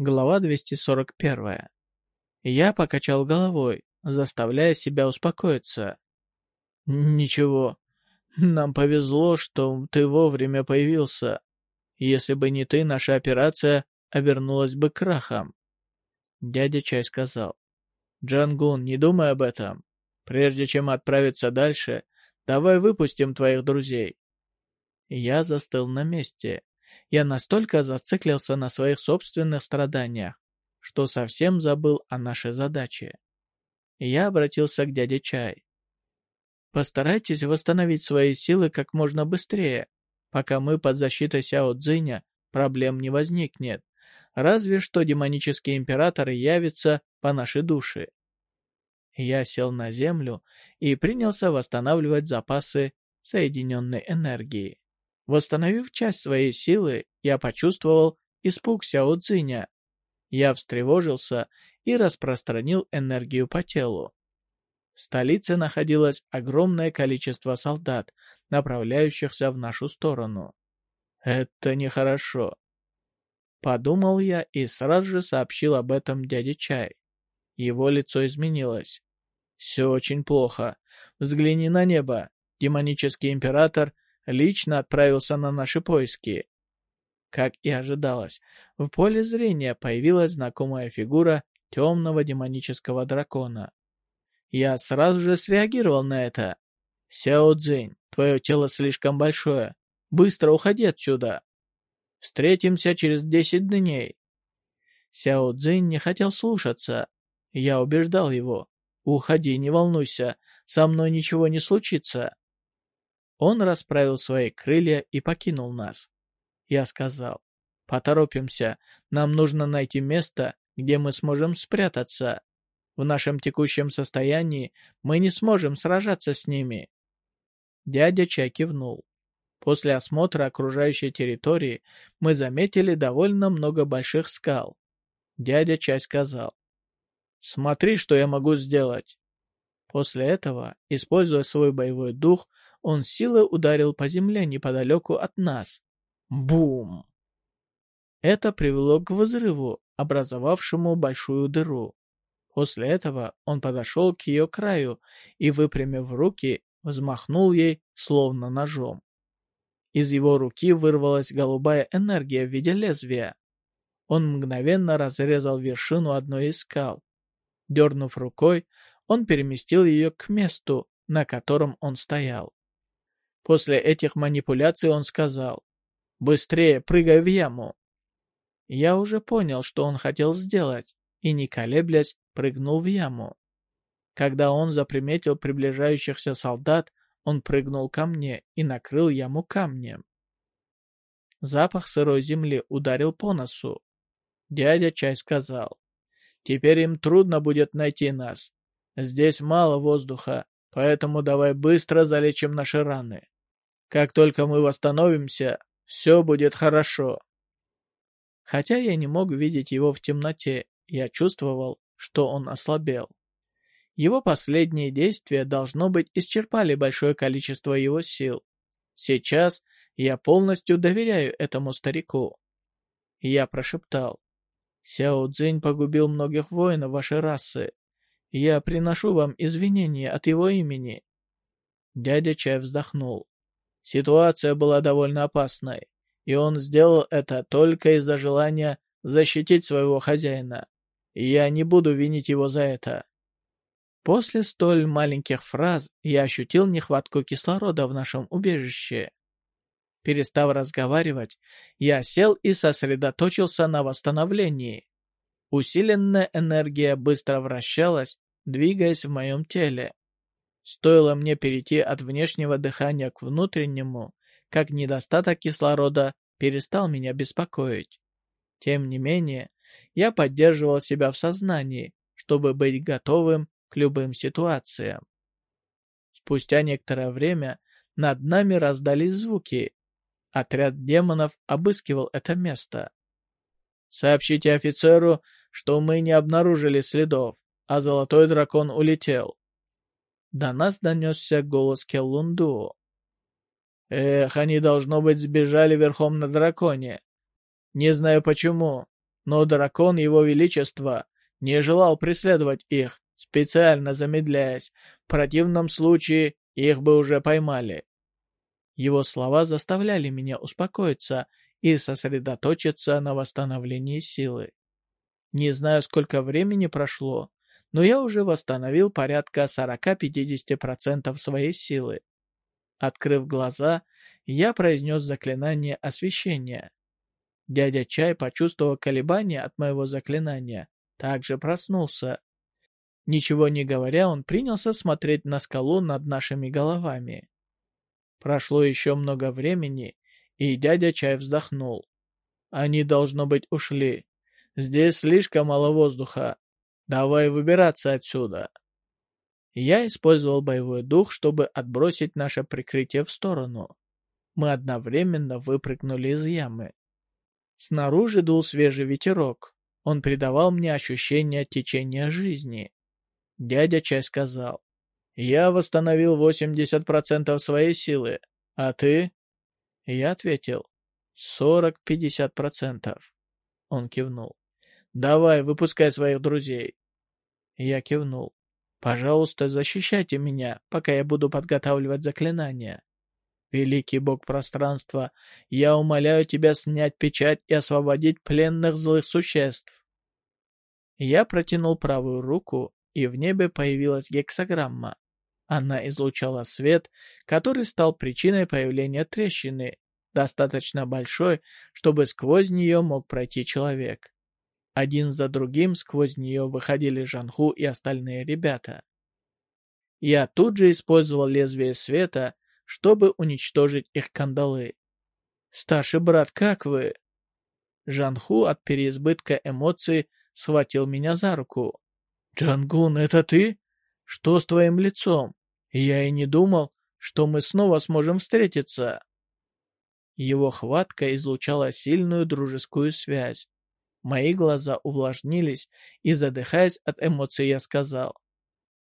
Глава 241. Я покачал головой, заставляя себя успокоиться. «Ничего. Нам повезло, что ты вовремя появился. Если бы не ты, наша операция обернулась бы крахом». Дядя Чай сказал. «Джангун, не думай об этом. Прежде чем отправиться дальше, давай выпустим твоих друзей». Я застыл на месте. Я настолько зациклился на своих собственных страданиях, что совсем забыл о нашей задаче. Я обратился к дяде Чай. «Постарайтесь восстановить свои силы как можно быстрее, пока мы под защитой Сяо Цзиня, проблем не возникнет. Разве что демонический император явится по нашей душе». Я сел на землю и принялся восстанавливать запасы соединенной энергии. Восстановив часть своей силы, я почувствовал испуг Сяо Цзиня. Я встревожился и распространил энергию по телу. В столице находилось огромное количество солдат, направляющихся в нашу сторону. Это нехорошо. Подумал я и сразу же сообщил об этом дяде Чай. Его лицо изменилось. Все очень плохо. Взгляни на небо. Демонический император лично отправился на наши поиски. Как и ожидалось, в поле зрения появилась знакомая фигура темного демонического дракона. Я сразу же среагировал на это. «Сяо Цзинь, твое тело слишком большое. Быстро уходи отсюда. Встретимся через десять дней». Сяо Цзинь не хотел слушаться. Я убеждал его. «Уходи, не волнуйся, со мной ничего не случится». Он расправил свои крылья и покинул нас. Я сказал, поторопимся, нам нужно найти место, где мы сможем спрятаться. В нашем текущем состоянии мы не сможем сражаться с ними. Дядя Чай кивнул. После осмотра окружающей территории мы заметили довольно много больших скал. Дядя Чай сказал, «Смотри, что я могу сделать». После этого, используя свой боевой дух, он силой ударил по земле неподалеку от нас. Бум! Это привело к взрыву, образовавшему большую дыру. После этого он подошел к ее краю и, выпрямив руки, взмахнул ей, словно ножом. Из его руки вырвалась голубая энергия в виде лезвия. Он мгновенно разрезал вершину одной из скал. Дернув рукой, он переместил ее к месту, на котором он стоял. После этих манипуляций он сказал, «Быстрее прыгай в яму!» Я уже понял, что он хотел сделать, и, не колеблясь, прыгнул в яму. Когда он заприметил приближающихся солдат, он прыгнул ко мне и накрыл яму камнем. Запах сырой земли ударил по носу. Дядя Чай сказал, «Теперь им трудно будет найти нас. Здесь мало воздуха, поэтому давай быстро залечим наши раны. Как только мы восстановимся, все будет хорошо. Хотя я не мог видеть его в темноте, я чувствовал, что он ослабел. Его последние действия, должно быть, исчерпали большое количество его сил. Сейчас я полностью доверяю этому старику. Я прошептал. Сяо Цзинь погубил многих воинов вашей расы. Я приношу вам извинения от его имени. Дядя Чай вздохнул. Ситуация была довольно опасной, и он сделал это только из-за желания защитить своего хозяина. И я не буду винить его за это. После столь маленьких фраз я ощутил нехватку кислорода в нашем убежище. Перестав разговаривать, я сел и сосредоточился на восстановлении. Усиленная энергия быстро вращалась, двигаясь в моем теле. Стоило мне перейти от внешнего дыхания к внутреннему, как недостаток кислорода перестал меня беспокоить. Тем не менее, я поддерживал себя в сознании, чтобы быть готовым к любым ситуациям. Спустя некоторое время над нами раздались звуки. Отряд демонов обыскивал это место. «Сообщите офицеру, что мы не обнаружили следов, а золотой дракон улетел. До нас донесся голос Келлунду. «Эх, они, должно быть, сбежали верхом на драконе. Не знаю почему, но дракон Его Величества не желал преследовать их, специально замедляясь. В противном случае их бы уже поймали. Его слова заставляли меня успокоиться и сосредоточиться на восстановлении силы. Не знаю, сколько времени прошло, но я уже восстановил порядка 40-50% своей силы. Открыв глаза, я произнес заклинание освещения. Дядя Чай, почувствовав колебания от моего заклинания, также проснулся. Ничего не говоря, он принялся смотреть на скалу над нашими головами. Прошло еще много времени, и дядя Чай вздохнул. Они, должно быть, ушли. Здесь слишком мало воздуха. Давай выбираться отсюда. Я использовал боевой дух, чтобы отбросить наше прикрытие в сторону. Мы одновременно выпрыгнули из ямы. Снаружи дул свежий ветерок. Он придавал мне ощущение течения жизни. Дядя Чай сказал, «Я восстановил 80% своей силы, а ты?» Я ответил, «Сорок-пятьдесят процентов». Он кивнул. «Давай, выпускай своих друзей». Я кивнул. «Пожалуйста, защищайте меня, пока я буду подготавливать заклинания. Великий бог пространства, я умоляю тебя снять печать и освободить пленных злых существ». Я протянул правую руку, и в небе появилась гексограмма. Она излучала свет, который стал причиной появления трещины, достаточно большой, чтобы сквозь нее мог пройти человек. Один за другим сквозь нее выходили Жанху и остальные ребята. Я тут же использовал лезвие света, чтобы уничтожить их кандалы. «Старший брат, как вы?» Жанху от переизбытка эмоций схватил меня за руку. «Джангун, это ты? Что с твоим лицом? Я и не думал, что мы снова сможем встретиться». Его хватка излучала сильную дружескую связь. Мои глаза увлажнились, и, задыхаясь от эмоций, я сказал.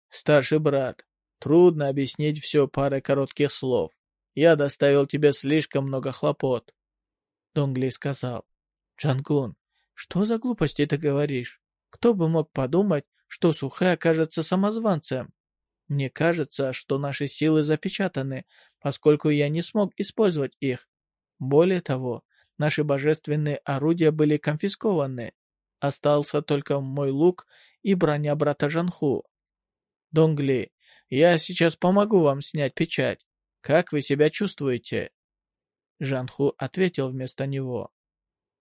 «Старший брат, трудно объяснить все парой коротких слов. Я доставил тебе слишком много хлопот». Донгли сказал. «Джангун, что за глупости ты говоришь? Кто бы мог подумать, что Сухэ окажется самозванцем? Мне кажется, что наши силы запечатаны, поскольку я не смог использовать их. Более того, Наши божественные орудия были конфискованы. Остался только мой лук и броня брата Жанху. Донгли, я сейчас помогу вам снять печать. Как вы себя чувствуете?» Жанху ответил вместо него.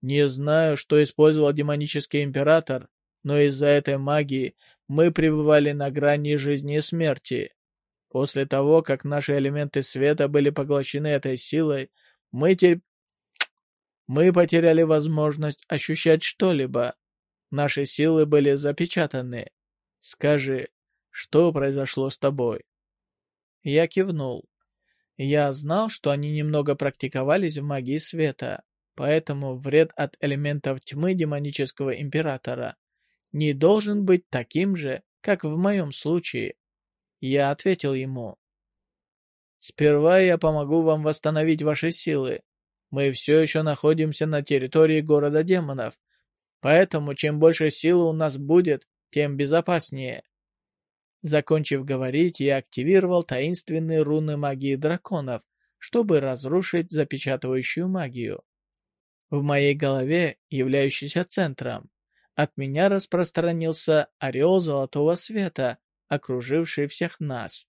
«Не знаю, что использовал демонический император, но из-за этой магии мы пребывали на грани жизни и смерти. После того, как наши элементы света были поглощены этой силой, мы теперь мы потеряли возможность ощущать что-либо. Наши силы были запечатаны. Скажи, что произошло с тобой?» Я кивнул. Я знал, что они немного практиковались в магии света, поэтому вред от элементов тьмы демонического императора не должен быть таким же, как в моем случае. Я ответил ему. «Сперва я помогу вам восстановить ваши силы, мы все еще находимся на территории города демонов, поэтому чем больше силы у нас будет, тем безопаснее. Закончив говорить, я активировал таинственные руны магии драконов, чтобы разрушить запечатывающую магию. В моей голове, являющейся центром, от меня распространился ореол золотого света, окруживший всех нас.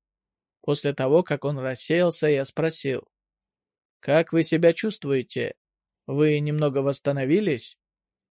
После того, как он рассеялся, я спросил, «Как вы себя чувствуете? Вы немного восстановились?»